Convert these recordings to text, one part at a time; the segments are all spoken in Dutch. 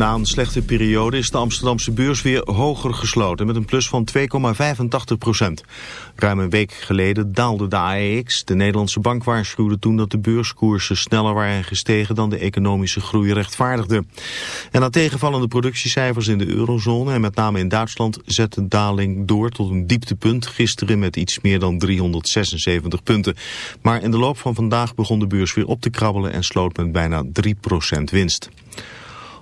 Na een slechte periode is de Amsterdamse beurs weer hoger gesloten... met een plus van 2,85 procent. Ruim een week geleden daalde de AEX. De Nederlandse bank waarschuwde toen dat de beurskoersen sneller waren gestegen... dan de economische groei rechtvaardigde. En na tegenvallende productiecijfers in de eurozone... en met name in Duitsland zette de daling door tot een dieptepunt... gisteren met iets meer dan 376 punten. Maar in de loop van vandaag begon de beurs weer op te krabbelen... en sloot met bijna 3 procent winst.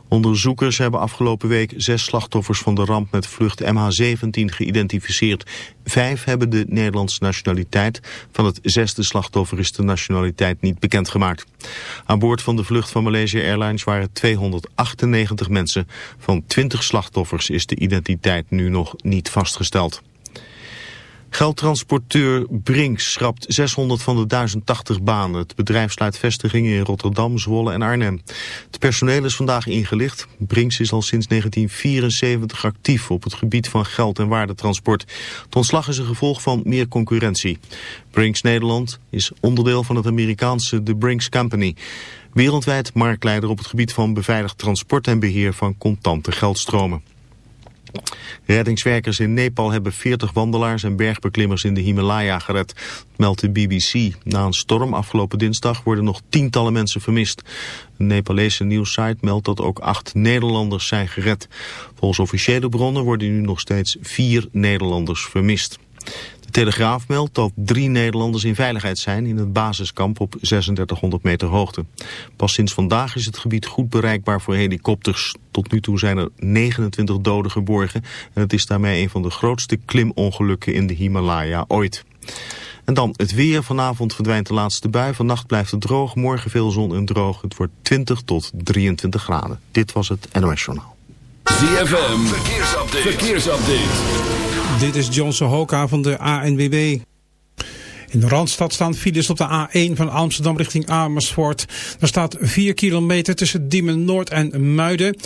Onderzoekers hebben afgelopen week zes slachtoffers van de ramp met vlucht MH17 geïdentificeerd. Vijf hebben de Nederlandse nationaliteit. Van het zesde slachtoffer is de nationaliteit niet bekendgemaakt. Aan boord van de vlucht van Malaysia Airlines waren 298 mensen. Van 20 slachtoffers is de identiteit nu nog niet vastgesteld. Geldtransporteur Brinks schrapt 600 van de 1080 banen. Het bedrijf sluit vestigingen in Rotterdam, Zwolle en Arnhem. Het personeel is vandaag ingelicht. Brinks is al sinds 1974 actief op het gebied van geld- en waardetransport. Het ontslag is een gevolg van meer concurrentie. Brinks Nederland is onderdeel van het Amerikaanse The Brinks Company. Wereldwijd marktleider op het gebied van beveiligd transport en beheer van contante geldstromen. Reddingswerkers in Nepal hebben 40 wandelaars en bergbeklimmers in de Himalaya gered, meldt de BBC. Na een storm afgelopen dinsdag worden nog tientallen mensen vermist. Een Nepalese nieuwssite meldt dat ook acht Nederlanders zijn gered. Volgens officiële bronnen worden nu nog steeds vier Nederlanders vermist. De Telegraaf meldt dat drie Nederlanders in veiligheid zijn in het basiskamp op 3600 meter hoogte. Pas sinds vandaag is het gebied goed bereikbaar voor helikopters. Tot nu toe zijn er 29 doden geborgen en het is daarmee een van de grootste klimongelukken in de Himalaya ooit. En dan het weer. Vanavond verdwijnt de laatste bui. Vannacht blijft het droog. Morgen veel zon en droog. Het wordt 20 tot 23 graden. Dit was het NOS Journaal. ZFM. Verkeersupdate. Verkeersupdate. Dit is John Sohoka van de ANWB. In de Randstad staan files op de A1 van Amsterdam richting Amersfoort. Er staat 4 kilometer tussen Diemen Noord en Muiden.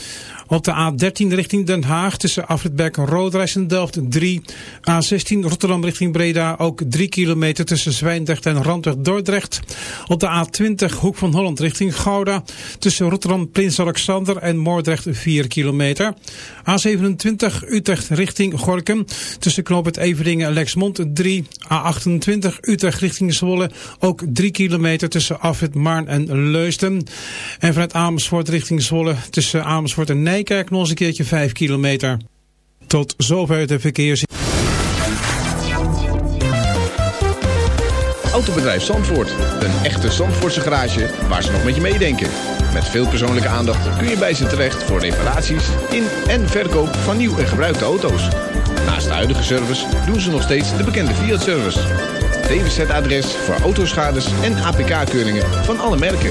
Op de A13 richting Den Haag tussen Afritberg en Roodreis en Delft 3. A16 Rotterdam richting Breda ook 3 kilometer tussen Zwijndrecht en Randweg Dordrecht. Op de A20 Hoek van Holland richting Gouda tussen Rotterdam Prins Alexander en Moordrecht 4 kilometer. A27 Utrecht richting Gorkum tussen Knoop het Everdingen en Lexmond 3. A28 Utrecht richting Zwolle ook 3 kilometer tussen Afrit Maarn en Leusden. En vanuit Amersfoort richting Zwolle tussen Amersfoort en Nijkerk Nijkerk nog eens een keertje 5 kilometer. Tot zover de verkeers... Autobedrijf Zandvoort. Een echte Zandvoortse garage waar ze nog met je meedenken. Met veel persoonlijke aandacht kun je bij ze terecht voor reparaties in en verkoop van nieuw en gebruikte auto's. Naast de huidige service doen ze nog steeds de bekende Fiat-service. DWZ-adres voor autoschades en APK-keuringen van alle merken.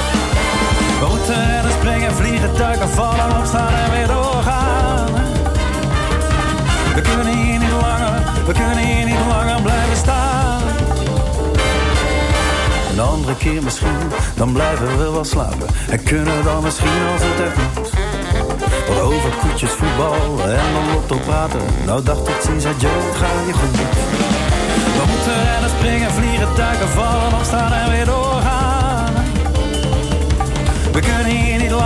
We moeten rennen, springen, vliegen, duiken, vallen, opstaan en weer doorgaan. We kunnen hier niet langer, we kunnen hier niet langer blijven staan. Een andere keer misschien, dan blijven we wel slapen. En kunnen dan misschien als het echt moet. Wat over koetjes, voetbal en de lotto praten. Nou dacht ik, ziens, adieu, het ga je goed. We moeten rennen, springen, vliegen, duiken, vallen, opstaan en weer doorgaan.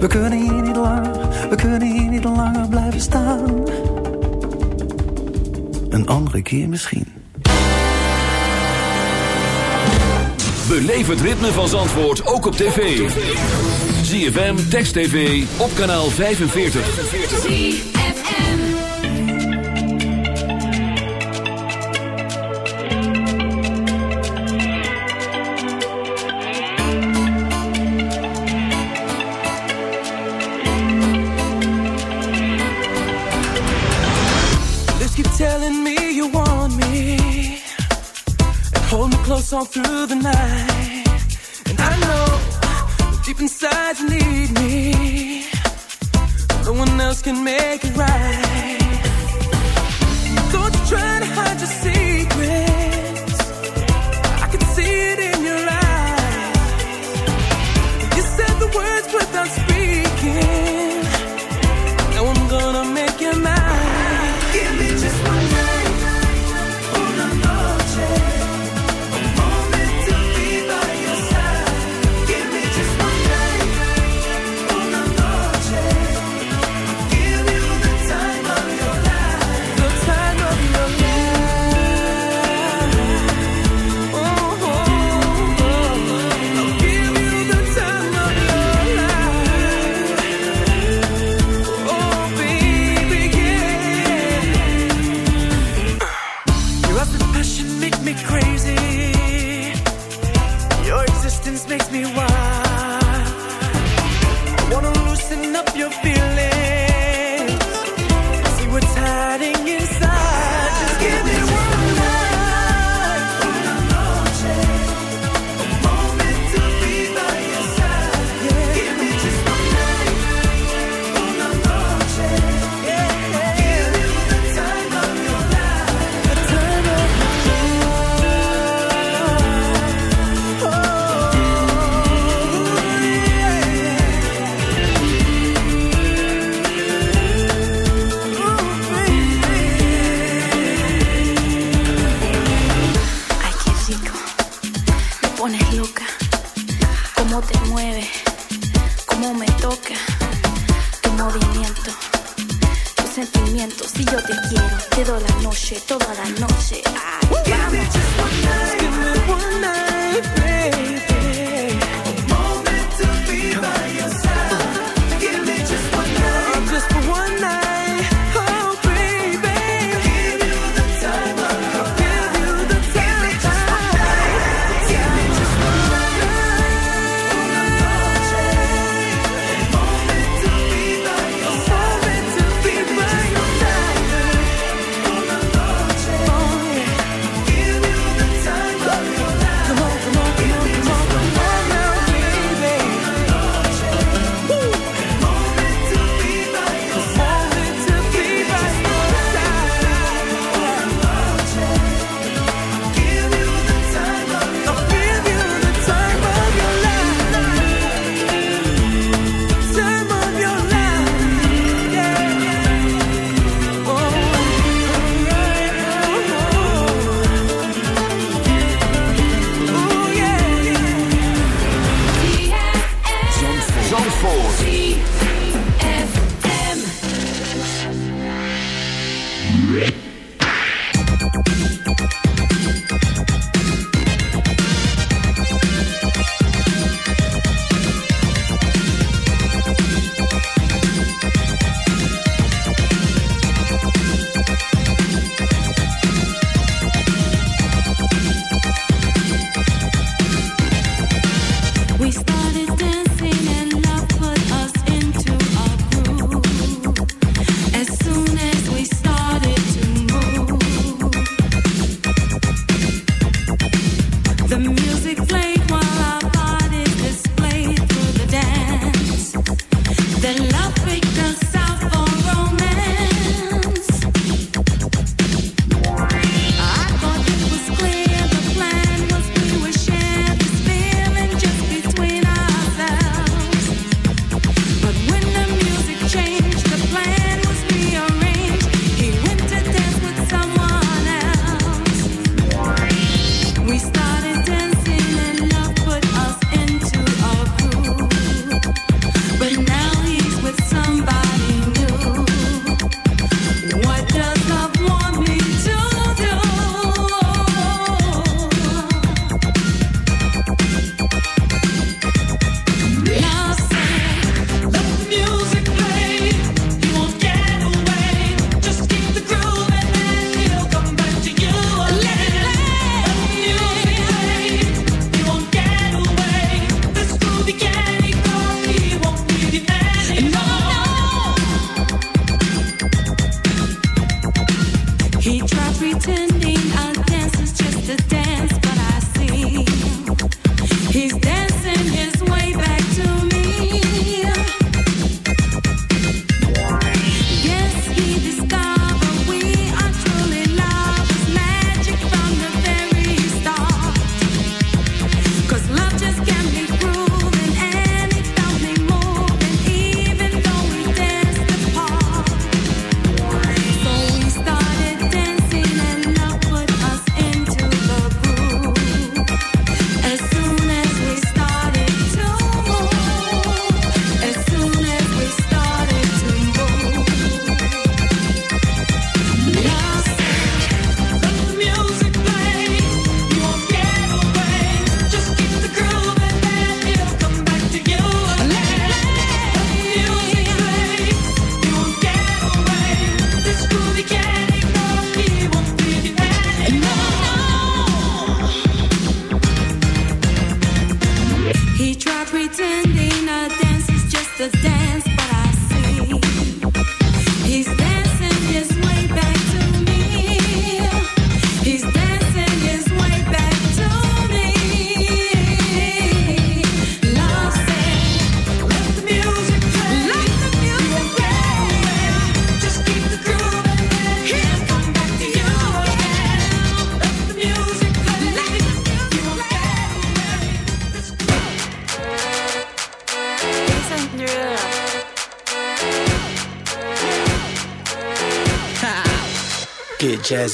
We kunnen hier niet langer, we kunnen hier niet langer blijven staan. Een andere keer misschien. Beleef het ritme van Zandvoort ook op tv. ZFM, Text TV, op kanaal 45.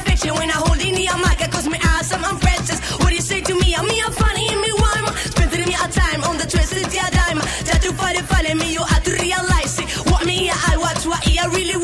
fiction. When I hold in the mic, cause me awesome, I'm princess. What do you say to me? I'm me, I'm funny, and me rhyme. Spending me a time on the twisted yeah, dime. Try to find it, find me, you have to realize it. What me, I watch, what I really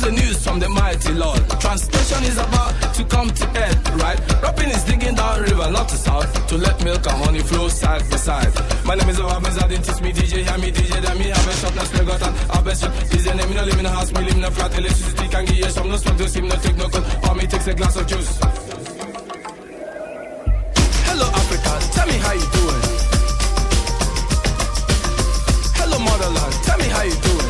Comes the news from the mighty Lord. Translation is about to come to end, right? Rapping is digging down river, not to south, to let milk and honey flow side by side. My name is Obama Zadin, teach me DJ, hear me DJ, then me have a shop, now spell got an have a shop. The name, live in a house, me live in a flat, electricity can give you some, no smoke, no steam, no take no cold, or me takes a glass of juice. Hello Africa, tell me how you doing. Hello motherland, tell me how you doing.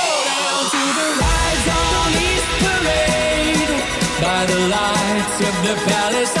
the Palace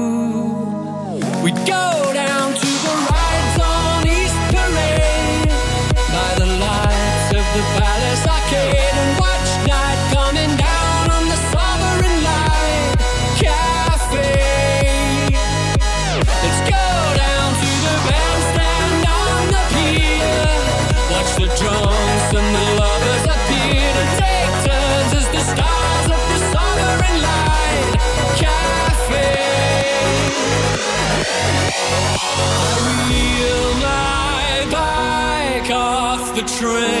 train.